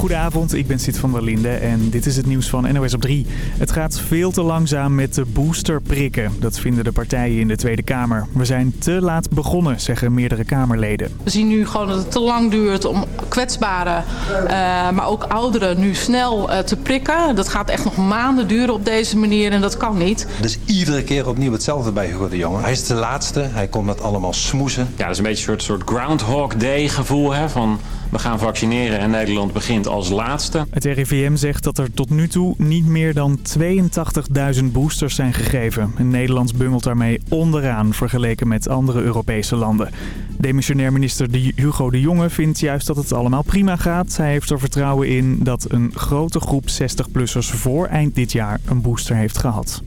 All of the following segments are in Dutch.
Goedenavond, ik ben Sid van der Linde en dit is het nieuws van NOS op 3. Het gaat veel te langzaam met de boosterprikken. Dat vinden de partijen in de Tweede Kamer. We zijn te laat begonnen, zeggen meerdere Kamerleden. We zien nu gewoon dat het te lang duurt om kwetsbaren, uh, maar ook ouderen nu snel uh, te prikken. Dat gaat echt nog maanden duren op deze manier en dat kan niet. Dus iedere keer opnieuw hetzelfde bij Hugo de Jonge. Hij is de laatste, hij komt met allemaal smoesen. Ja, dat is een beetje een soort, soort Groundhog Day gevoel hè, van we gaan vaccineren en Nederland begint als laatste. Het RIVM zegt dat er tot nu toe niet meer dan 82.000 boosters zijn gegeven. En Nederland bungelt daarmee onderaan vergeleken met andere Europese landen. Demissionair minister Hugo de Jonge vindt juist dat het allemaal prima gaat. Hij heeft er vertrouwen in dat een grote groep 60-plussers voor eind dit jaar een booster heeft gehad.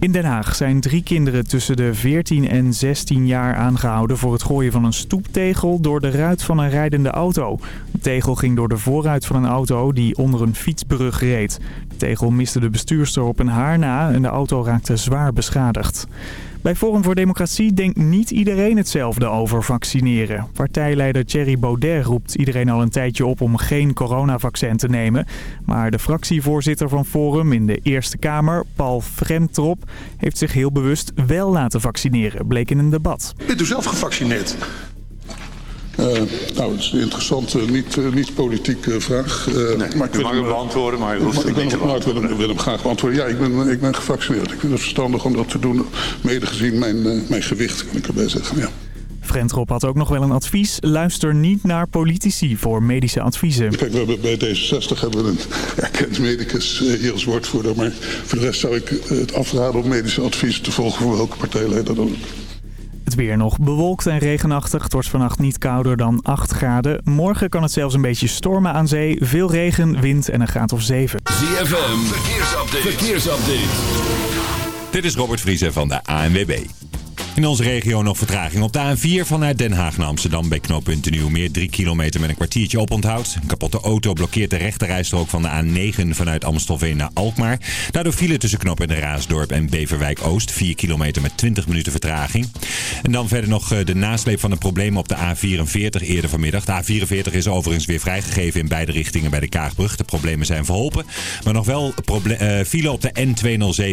In Den Haag zijn drie kinderen tussen de 14 en 16 jaar aangehouden voor het gooien van een stoeptegel door de ruit van een rijdende auto. De tegel ging door de voorruit van een auto die onder een fietsbrug reed. De tegel miste de bestuurster op een haar na en de auto raakte zwaar beschadigd. Bij Forum voor Democratie denkt niet iedereen hetzelfde over vaccineren. Partijleider Thierry Baudet roept iedereen al een tijdje op om geen coronavaccin te nemen. Maar de fractievoorzitter van Forum in de Eerste Kamer, Paul Fremtrop, heeft zich heel bewust wel laten vaccineren, bleek in een debat. Bent u zelf gevaccineerd? Uh, nou, het is een interessante, niet, uh, niet politieke vraag. Uh, nee, maar ik mag hem beantwoorden, maar u hoeft het niet te beantwoorden. Ik wil hem graag beantwoorden. Ja, ik ben, ik ben gevaccineerd. Ik vind het verstandig om dat te doen, mede gezien mijn, mijn gewicht, kan ik erbij zeggen. Ja. Frentrop had ook nog wel een advies. Luister niet naar politici voor medische adviezen. Kijk, we hebben bij D66 hebben we een erkend medicus hier als woordvoerder. Maar voor de rest zou ik het afraden om medische adviezen te volgen voor welke partijleider dan het weer nog bewolkt en regenachtig. Het wordt vannacht niet kouder dan 8 graden. Morgen kan het zelfs een beetje stormen aan zee. Veel regen, wind en een graad of 7. ZFM, verkeersupdate. verkeersupdate. Dit is Robert Vriezen van de ANWB. In onze regio nog vertraging op de A4 vanuit Den Haag naar Amsterdam bij knooppunt Nieuwmeer. 3 kilometer met een kwartiertje oponthoud. Een kapotte auto blokkeert de rechterrijstrook van de A9 vanuit Amstelveen naar Alkmaar. Daardoor file tussen knop en de Raasdorp en Beverwijk Oost. 4 kilometer met 20 minuten vertraging. En dan verder nog de nasleep van de problemen op de A44 eerder vanmiddag. De A44 is overigens weer vrijgegeven in beide richtingen bij de Kaagbrug. De problemen zijn verholpen. Maar nog wel uh, file op de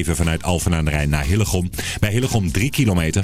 N207 vanuit Alphen aan de Rijn naar Hillegom. Bij Hillegom 3 kilometer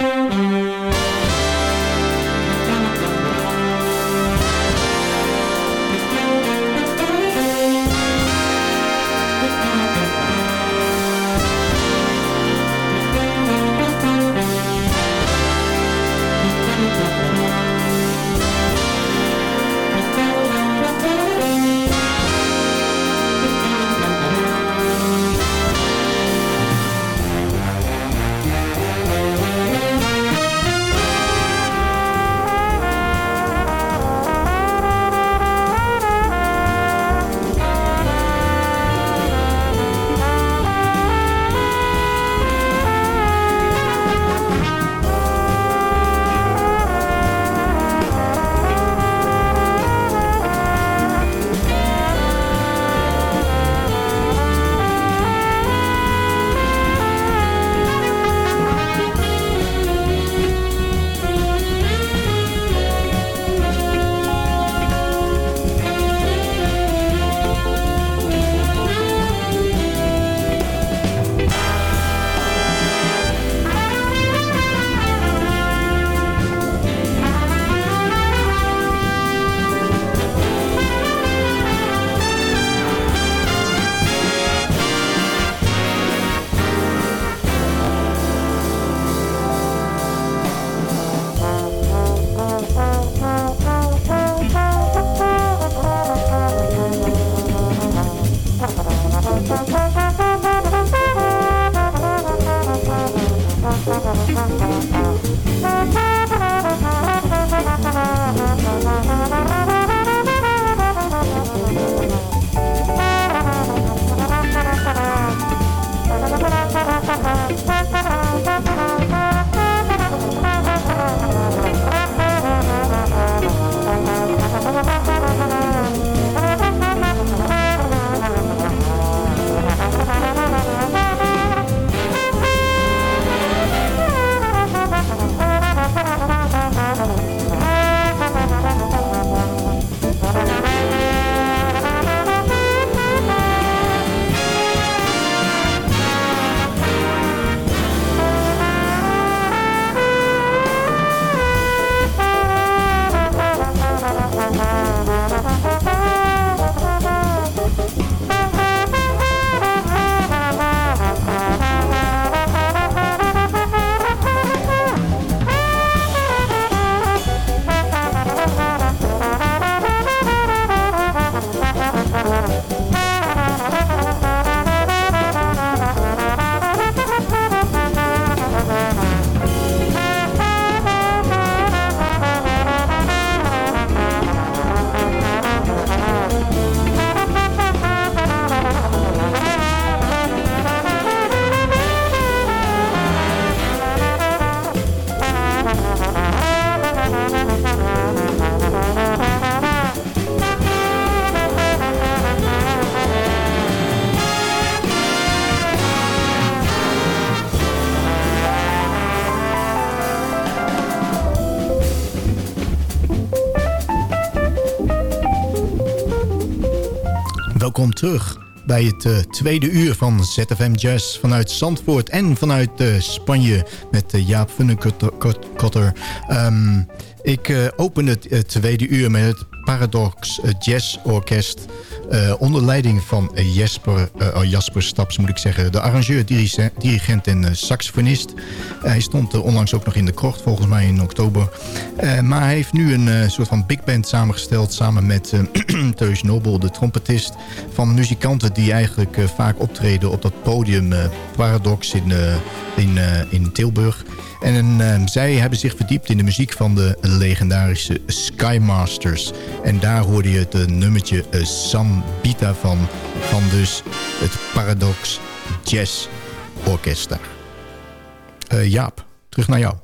Terug bij het uh, tweede uur van ZFM Jazz vanuit Zandvoort en vanuit uh, Spanje met uh, Jaap Funnekotter. Um, ik open het tweede uur met het Paradox Jazz Orkest uh, onder leiding van Jesper, uh, Jasper Staps, moet ik zeggen. De arrangeur, dirigent en saxofonist. hij stond onlangs ook nog in de krocht, volgens mij in oktober. maar hij heeft nu een soort van big band samengesteld... samen met Teus Nobel, de trompetist... van muzikanten die eigenlijk vaak optreden op dat podium Paradox in, in, in Tilburg... En uh, zij hebben zich verdiept in de muziek van de legendarische Skymasters. En daar hoorde je het uh, nummertje uh, Sambita van, van dus het Paradox Jazz Orchestra. Eh, Jaap, terug naar jou.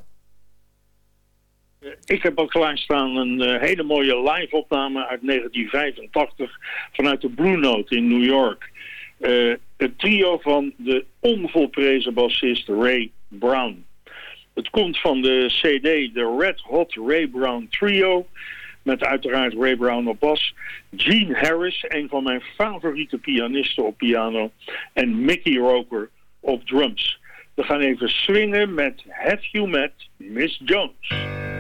Ik heb al klaarstaan een hele mooie live-opname uit 1985 vanuit de Blue Note in New York. het trio van de onvolprezen bassist Ray Brown. Het komt van de CD The Red Hot Ray Brown Trio. Met uiteraard Ray Brown op bas. Gene Harris, een van mijn favoriete pianisten op piano. En Mickey Roker op drums. We gaan even swingen met Have You Met Miss Jones.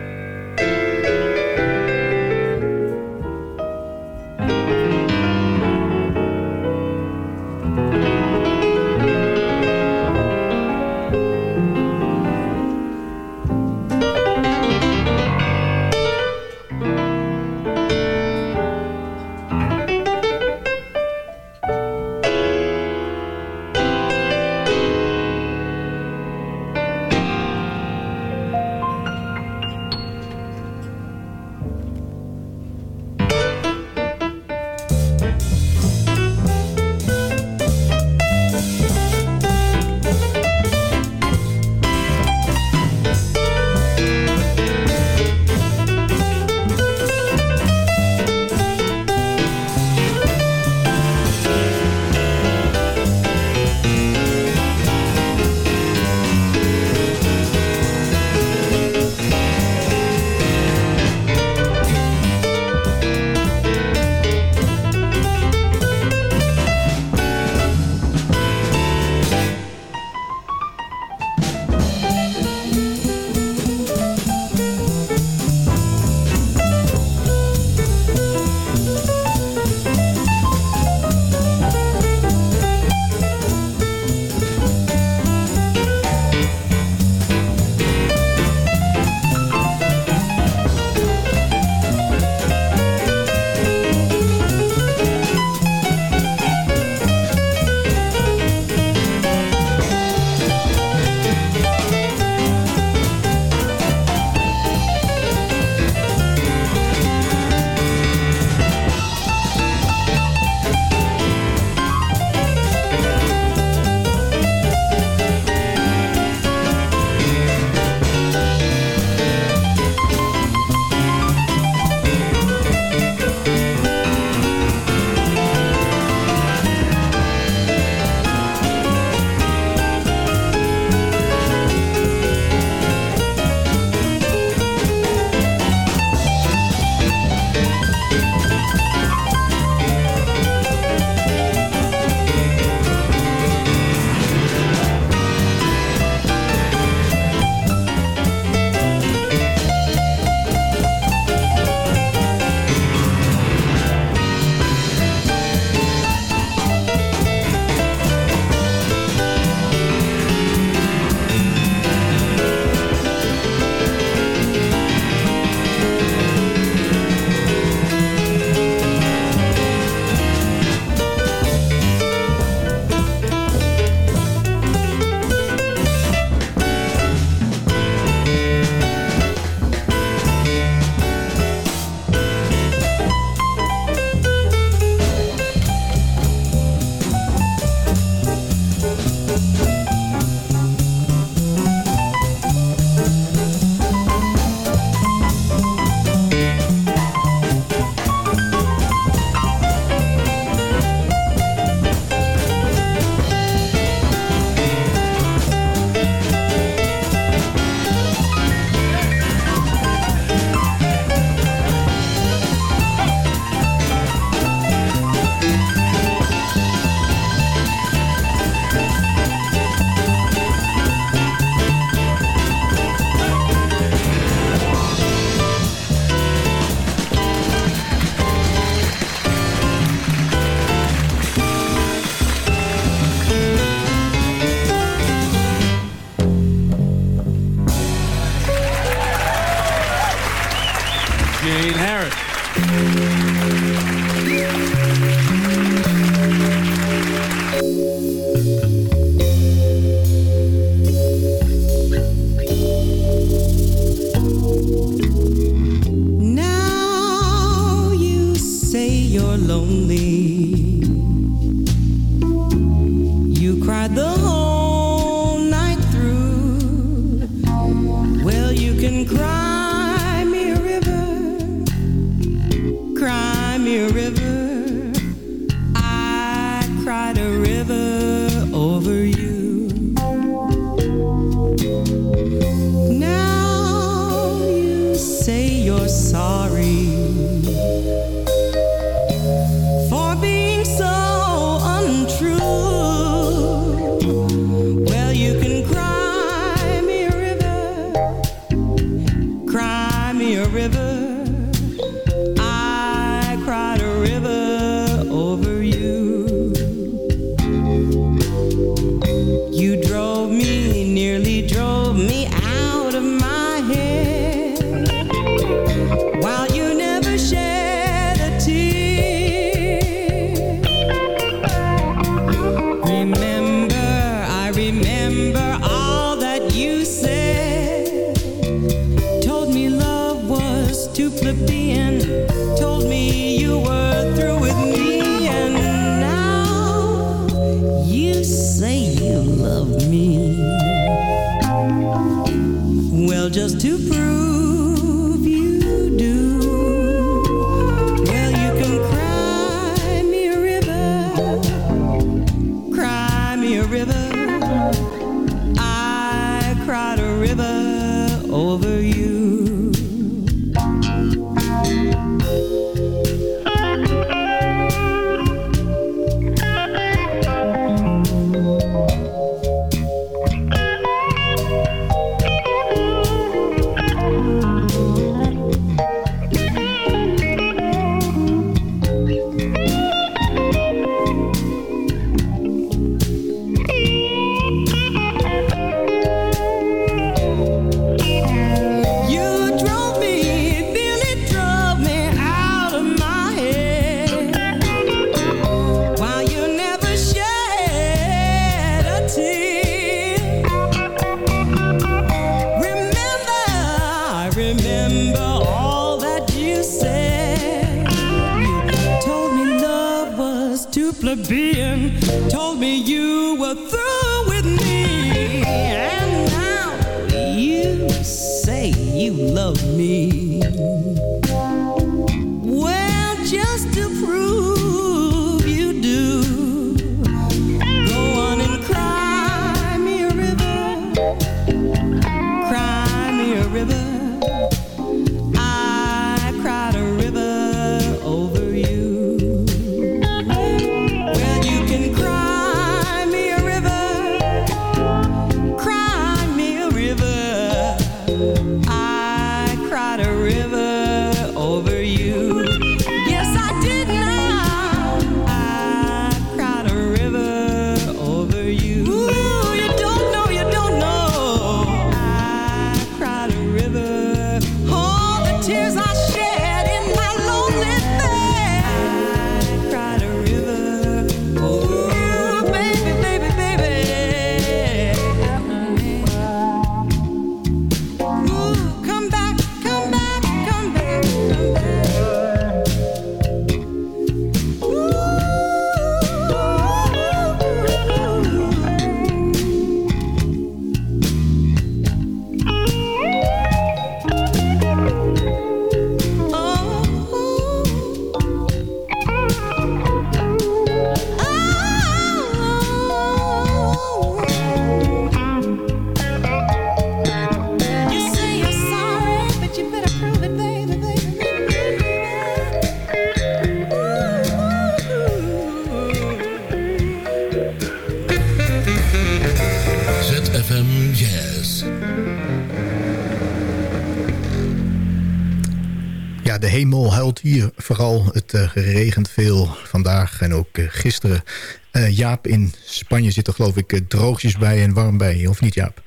Regent veel vandaag en ook eh, gisteren. Eh, Jaap, in Spanje zit er geloof ik eh, droogjes bij en warm bij, of niet Jaap?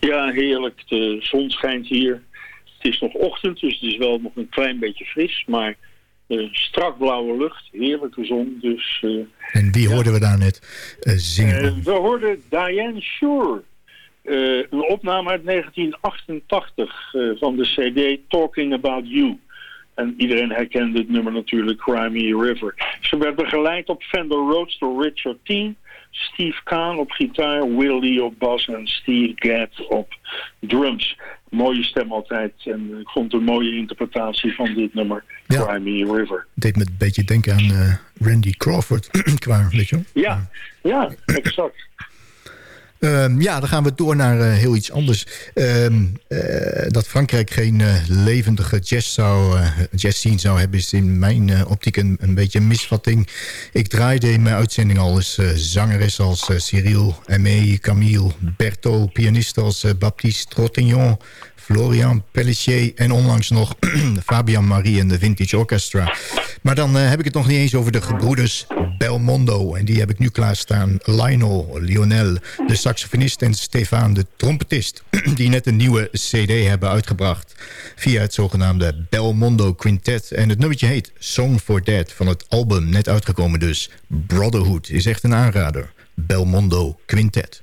Ja, heerlijk. De zon schijnt hier. Het is nog ochtend, dus het is wel nog een klein beetje fris. Maar uh, strak blauwe lucht, heerlijke zon. Dus, uh, en wie hoorden we daar net zingen? we hoorden Diane Shore. een opname uit 1988 van de cd Talking About You. En iedereen herkende het nummer natuurlijk, Crimey River. Ze werd begeleid op Fender Rhodes door Richard Teen... Steve Kahn op gitaar, Willie op bas en Steve Gadd op drums. Mooie stem altijd en ik vond het een mooie interpretatie van dit nummer, ja. Crimey River. Het deed me een beetje denken aan uh, Randy Crawford qua, weet je? Ja, ja, exact. Um, ja, dan gaan we door naar uh, heel iets anders. Um, uh, dat Frankrijk geen uh, levendige jazz, zou, jazz scene zou hebben... is in mijn optiek een, een, beetje een misvatting. Ik draaide in mijn uitzending al eens zangeres als Cyril, Aimé, Camille... Berto, pianisten als Baptiste Trottignon... Florian Pelletier en onlangs nog Fabian Marie en de Vintage Orchestra. Maar dan uh, heb ik het nog niet eens over de gebroeders Belmondo. En die heb ik nu klaarstaan. Lionel, Lionel, de saxofonist en Stefan, de trompetist. die net een nieuwe cd hebben uitgebracht. Via het zogenaamde Belmondo Quintet. En het nummertje heet Song for Dead van het album. Net uitgekomen dus. Brotherhood is echt een aanrader. Belmondo Quintet.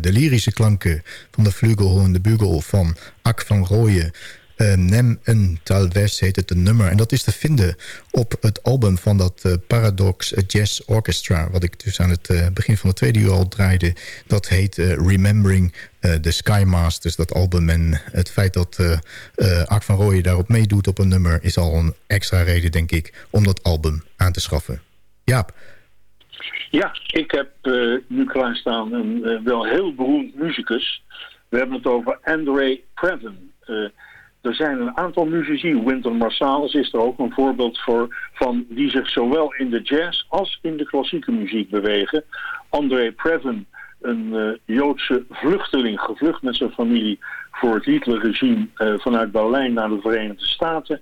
De lyrische klanken van de flugelhoorn, de bugel van Ak van Rooyen. Uh, Nem een Talves heet het een nummer. En dat is te vinden op het album van dat uh, Paradox Jazz Orchestra... wat ik dus aan het uh, begin van de tweede uur al draaide. Dat heet Remembering the Skymasters, dat album. En het feit dat Ak van Rooyen daarop meedoet op een nummer... is al een extra reden, denk ik, om dat album aan te schaffen. Jaap. Ja, ik heb uh, nu klaarstaan een uh, wel heel beroemd muzikus. We hebben het over Andre Previn. Uh, er zijn een aantal muzici, Wynton Marsalis is er ook een voorbeeld voor... van die zich zowel in de jazz als in de klassieke muziek bewegen. Andre Previn, een Joodse vluchteling, gevlucht met zijn familie... voor het Hitlerregime vanuit Berlijn naar de Verenigde Staten...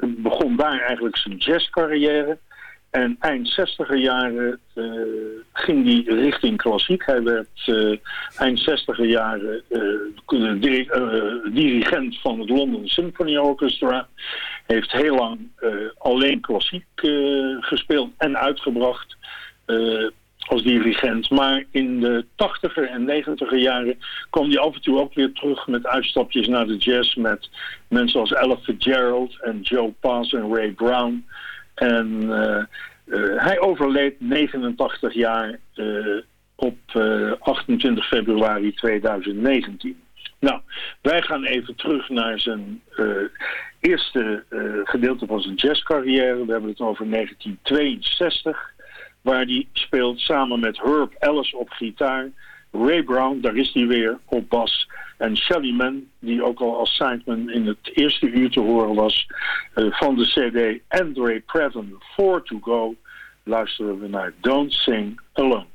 begon daar eigenlijk zijn jazzcarrière... En eind 60 jaren uh, ging hij richting klassiek. Hij werd uh, eind 60 jaren diri dirigent van het London Symphony Orchestra. Heeft heel lang alleen klassiek gespeeld en uitgebracht als dirigent. Maar in de 80er en 90er jaren kwam hij af en toe ook weer terug met uitstapjes naar de jazz. Met mensen als Ella Fitzgerald en Joe Pass en Ray Brown. En uh, uh, hij overleed 89 jaar uh, op 28 februari 2019. Nou, wij gaan even terug naar zijn eerste gedeelte van zijn jazzcarrière. We hebben het over 1962, waar hij speelt samen met Herb Ellis op gitaar... Ray Brown, daar is hij weer, op bas. En Shelly Man, die ook al als sideman in het eerste uur te horen was... Uh, van de cd Andre Previn 4 to Go... luisteren we naar Don't Sing Alone.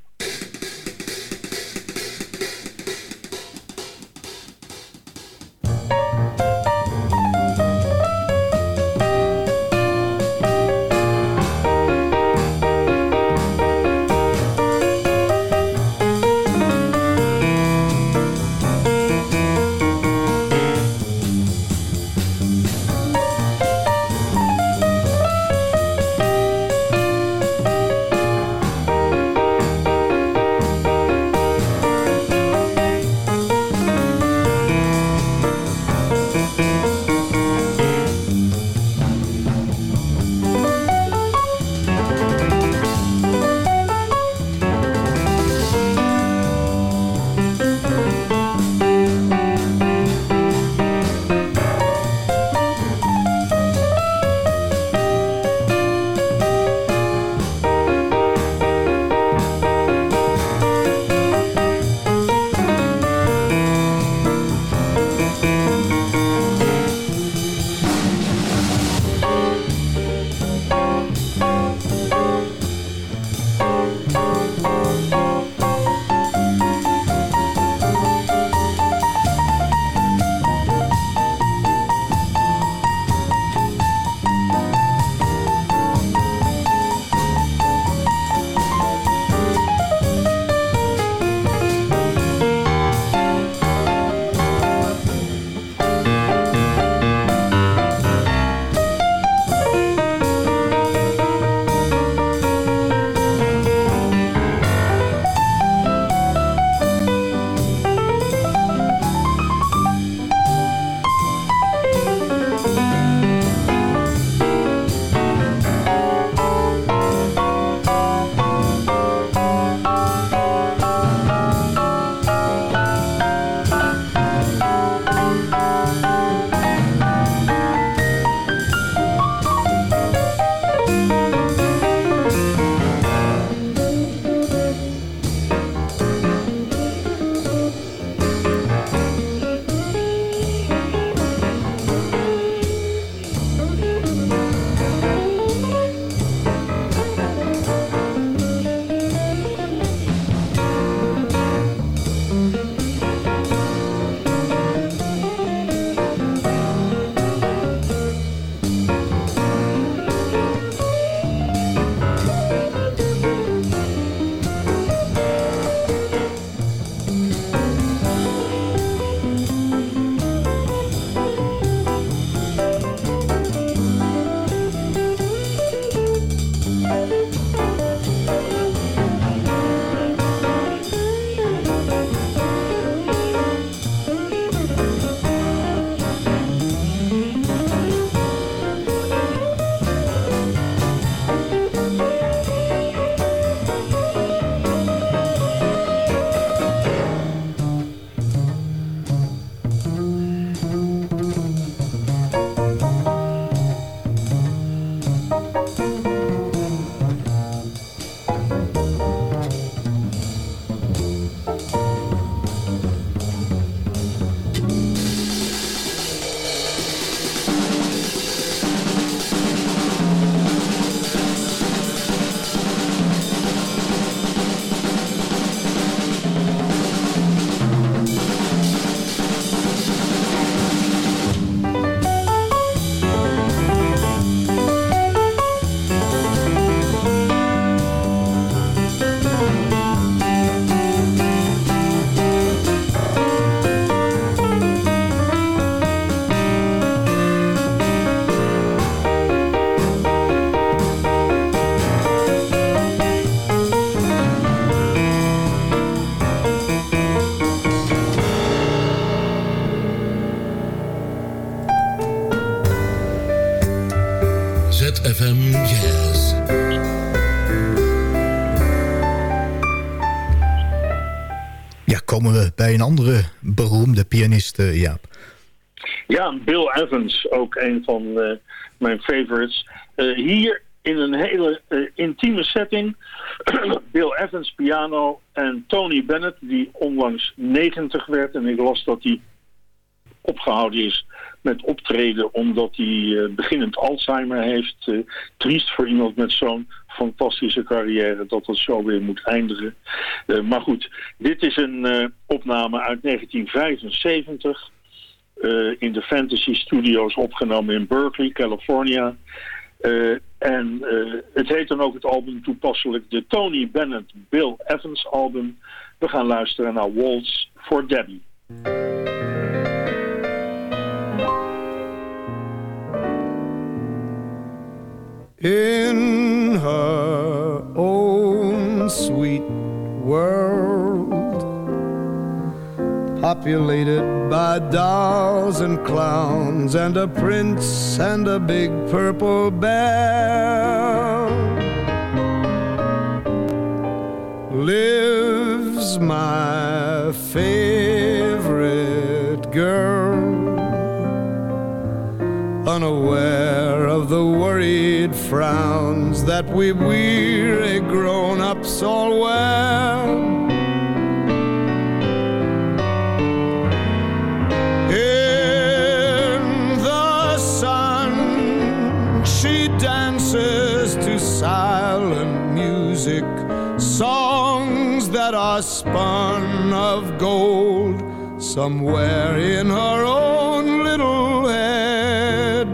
Ook een van eh, mijn favorites. Eh, hier in een hele eh, intieme setting. Bill Evans piano en Tony Bennett, die onlangs 90 werd. En ik las dat hij opgehouden is met optreden omdat hij beginnend Alzheimer heeft. Triest voor iemand met zo'n fantastische carrière dat dat zo weer moet eindigen. Maar goed, dit is een opname uit 1975 eh, in de Fantasy Studios opgenomen in Berkeley, California. Eh, en eh, het heet dan ook het album toepasselijk de Tony Bennett Bill Evans album. We gaan luisteren naar Waltz for Debbie. in her own sweet world, populated by dolls and clowns, and a prince and a big purple bear. Lives my favorite girl unaware of the worried frowns that we weary grown-ups all wear. Music, songs that are spun of gold somewhere in her own little head.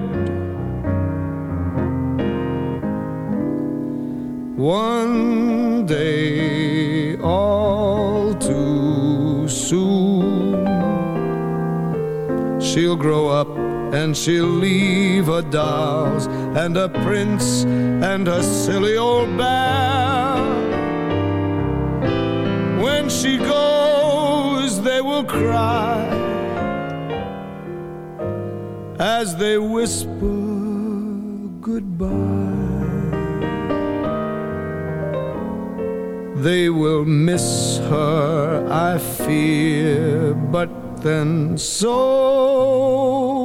One day, all too soon, she'll grow up and she'll leave her dolls and a prince and a silly old bear. When she goes, they will cry as they whisper goodbye. They will miss her, I fear, but then so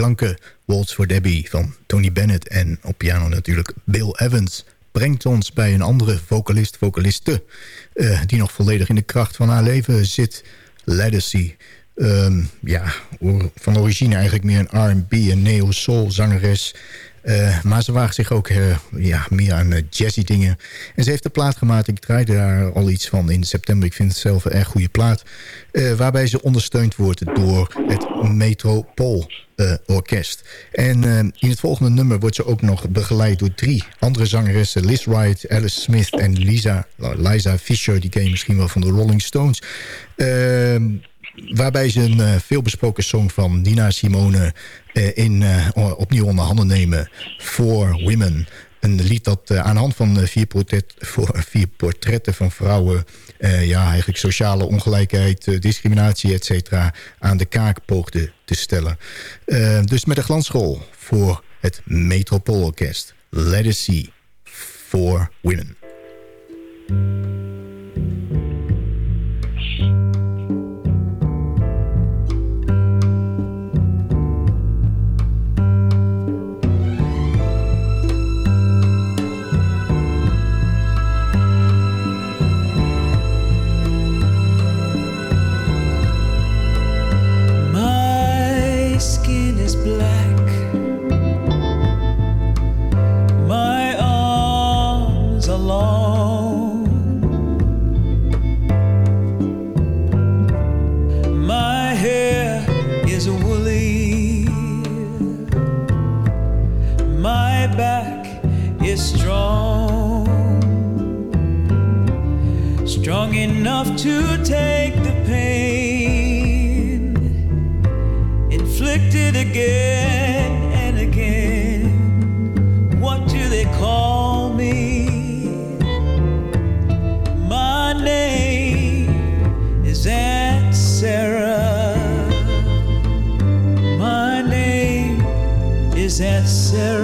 klanken. Waltz for Debbie van Tony Bennett en op piano natuurlijk Bill Evans brengt ons bij een andere vocalist, vocaliste... Uh, die nog volledig in de kracht van haar leven zit. Legacy. Um, ja, van origine eigenlijk meer een R&B en neo-soul zangeres... Uh, maar ze waagt zich ook uh, ja, meer aan uh, jazzy dingen. En ze heeft de plaat gemaakt. Ik draaide daar al iets van in september. Ik vind het zelf een erg goede plaat. waarbij ze ondersteund wordt door het Metropool Orkest. En in het volgende nummer wordt ze ook nog begeleid door drie andere zangeressen. Liz Wright, Alice Smith en Lisa, Liza Fisher. Die ken je misschien wel van de Rolling Stones. Waarbij ze een uh, veelbesproken song van Nina Simone uh, in, uh, opnieuw onder handen nemen. For Women. Een lied dat aan de hand van vier, portret, vier portretten van vrouwen... ja, eigenlijk sociale ongelijkheid, discriminatie, et cetera... aan de kaak poogde te stellen. dus met een glansrol voor het Metropoolorkest. See. For Women. Enough to take the pain inflicted again and again. What do they call me? My name is Aunt Sarah. My name is Aunt Sarah.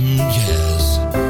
Jazz.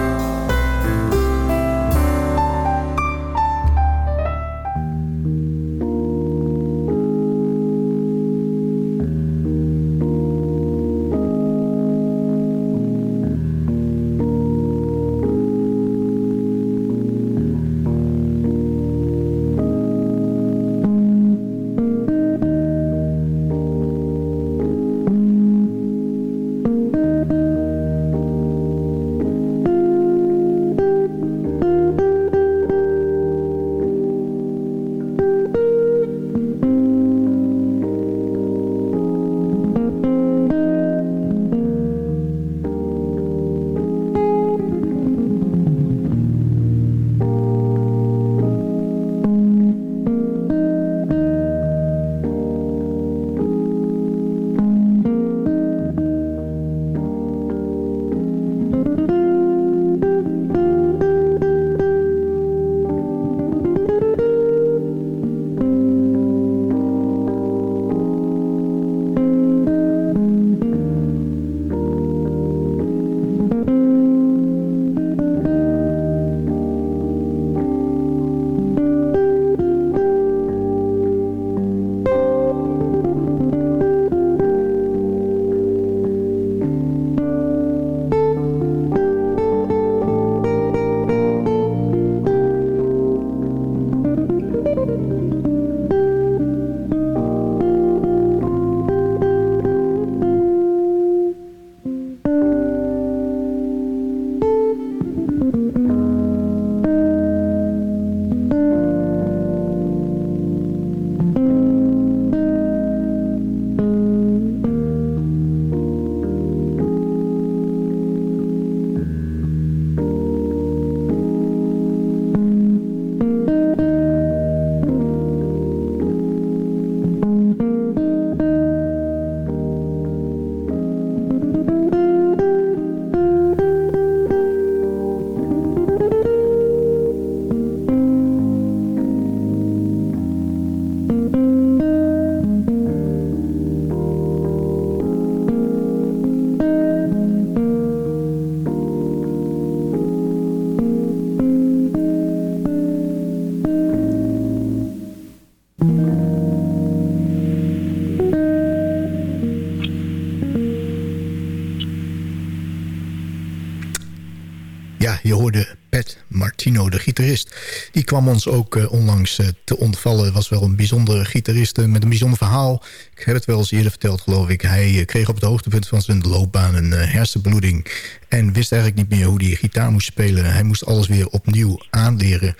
Kwam ons ook eh, onlangs eh, te ontvallen. Was wel een bijzondere gitarist eh, met een bijzonder verhaal. Ik heb het wel eens eerder verteld, geloof ik. Hij kreeg op het hoogtepunt van zijn loopbaan een hersenbloeding. En wist eigenlijk niet meer hoe hij gitaar moest spelen. Hij moest alles weer opnieuw aanleren.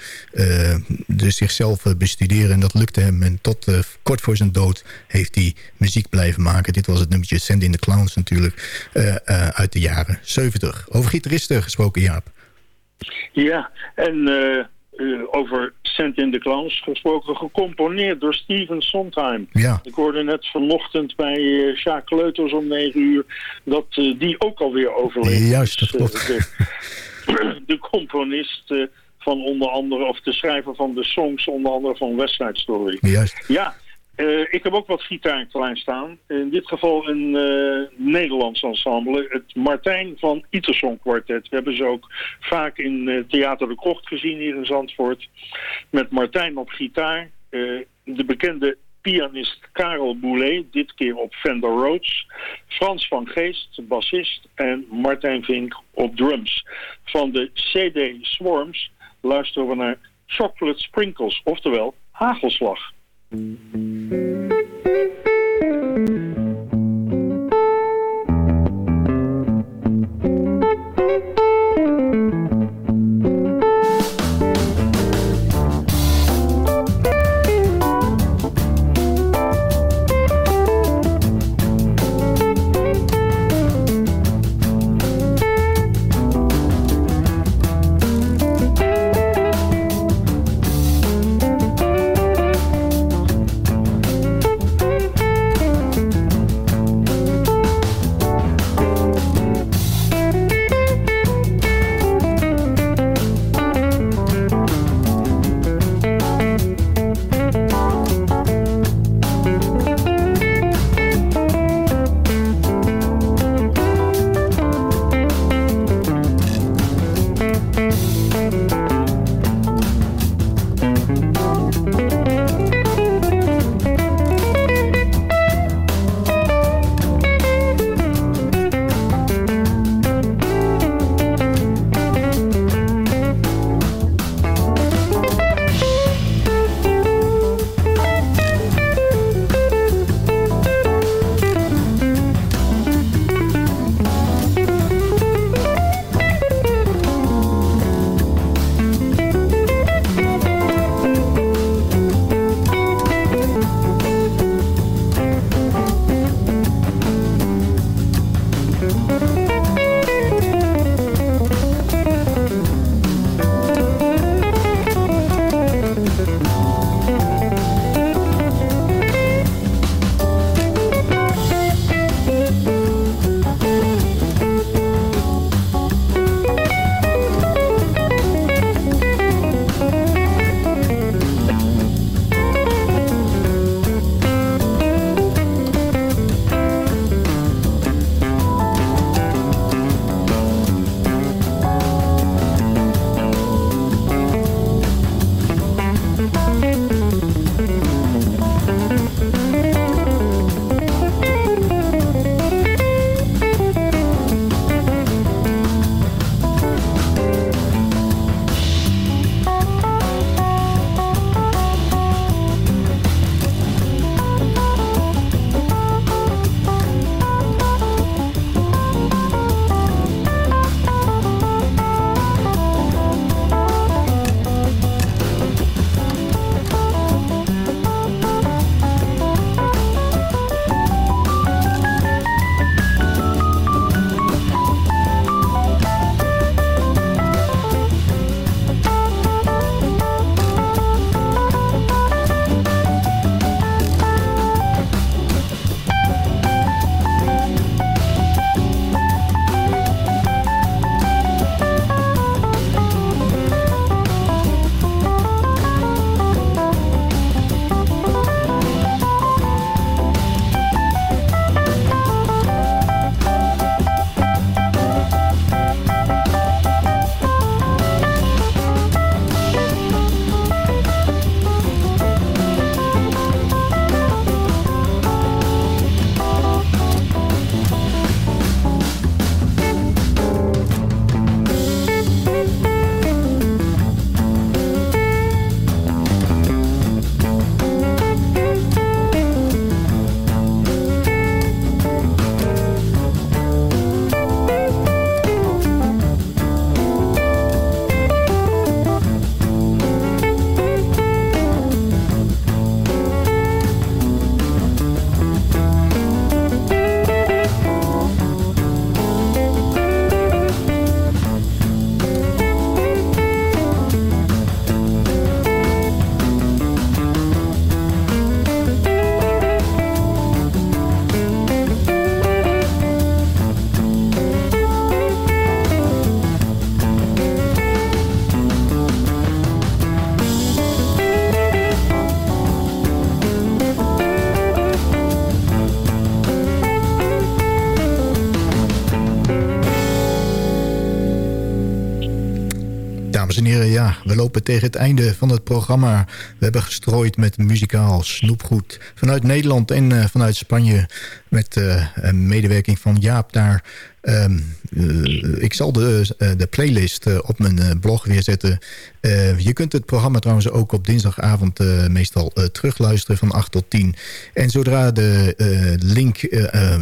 dus zichzelf bestuderen. En dat lukte hem. En tot kort voor zijn dood heeft hij muziek blijven maken. Dit was het nummertje Send in the Clowns natuurlijk. uit de jaren 70. Over gitaristen gesproken, Jaap. Ja, en eh, over Sent in the Clowns gesproken, gecomponeerd door Steven Sondheim. Ja. Ik hoorde net vanochtend bij eh Sjaak Kleuters om 9 uur dat eh, die ook alweer overleed. Juist, dat. Eh, klopt. de, de componist van onder andere, of de schrijver van de songs onder andere van West Side Story. Juist. Ja, eh, ik heb ook wat gitaar klein staan. In dit geval een eh, Nederlands ensemble. Het Martijn van Iterson Quartet. We hebben ze ook vaak in eh, Theater de Krocht gezien hier in Zandvoort. Met Martijn op gitaar. de bekende pianist Karel Boulet, dit keer op Fender Rhodes. Frans van Geest, bassist. En Martijn Vink op drums. Van de CD Swarms luisteren we naar Chocolate Sprinkles, oftewel hagelslag. Thank you. Tegen het einde van het programma. We hebben gestrooid met muzikaal snoepgoed vanuit Nederland en uh, vanuit Spanje... met een medewerking van Jaap daar. Um, uh, ik zal de, de playlist op mijn blog weer zetten. je kunt het programma trouwens ook op dinsdagavond meestal terugluisteren van 8 tot 10. En zodra de link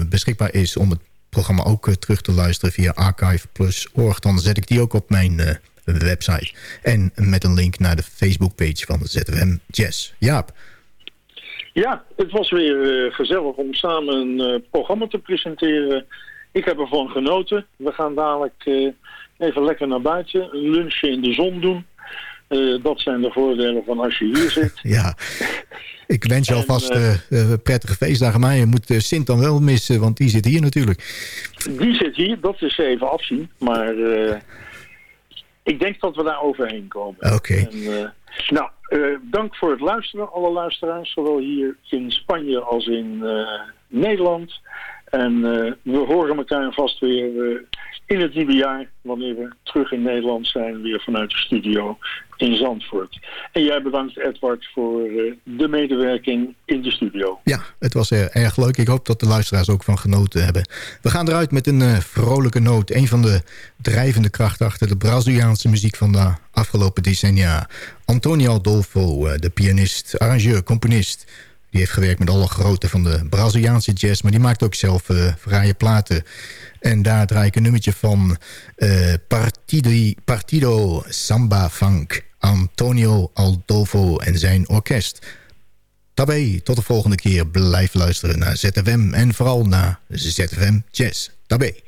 beschikbaar is om het programma ook terug te luisteren via archive.org... dan zet ik die ook op mijn website. En met een link naar de Facebookpage van ZFM Jazz. Jaap. Ja, het was weer uh, gezellig om samen een uh, programma te presenteren. Ik heb ervan genoten. We gaan dadelijk uh, even lekker naar buiten, een lunchje in de zon doen. dat zijn de voordelen van als je hier zit. ja, ik wens je alvast prettige feestdagen. Maar je moet Sint dan wel missen, want die zit hier natuurlijk. Die zit hier, dat is even afzien. Maar ik denk dat we daar overheen komen. Oké. Uh, nou, uh, dank voor het luisteren, alle luisteraars. Zowel hier in Spanje als in uh, Nederland. En we horen elkaar vast weer in het nieuwe jaar... wanneer we terug in Nederland zijn, weer vanuit de studio in Zandvoort. En jij bedankt Edward voor de medewerking in de studio. Ja, het was erg leuk. Ik hoop dat de luisteraars ook van genoten hebben. We gaan eruit met een uh, vrolijke noot. Een van de drijvende krachten achter de Braziliaanse muziek van de afgelopen decennia. Antonio Adolfo, uh, de pianist, arrangeur, componist... Die heeft gewerkt met alle grote van de Braziliaanse jazz... maar die maakt ook zelf fraaie platen. En daar draai ik een nummertje van uh, Partido, Samba Funk... Antonio Aldolfo en zijn orkest. Daarbij, tot de volgende keer. Blijf luisteren naar ZFM en vooral naar ZFM Jazz. Daarbij.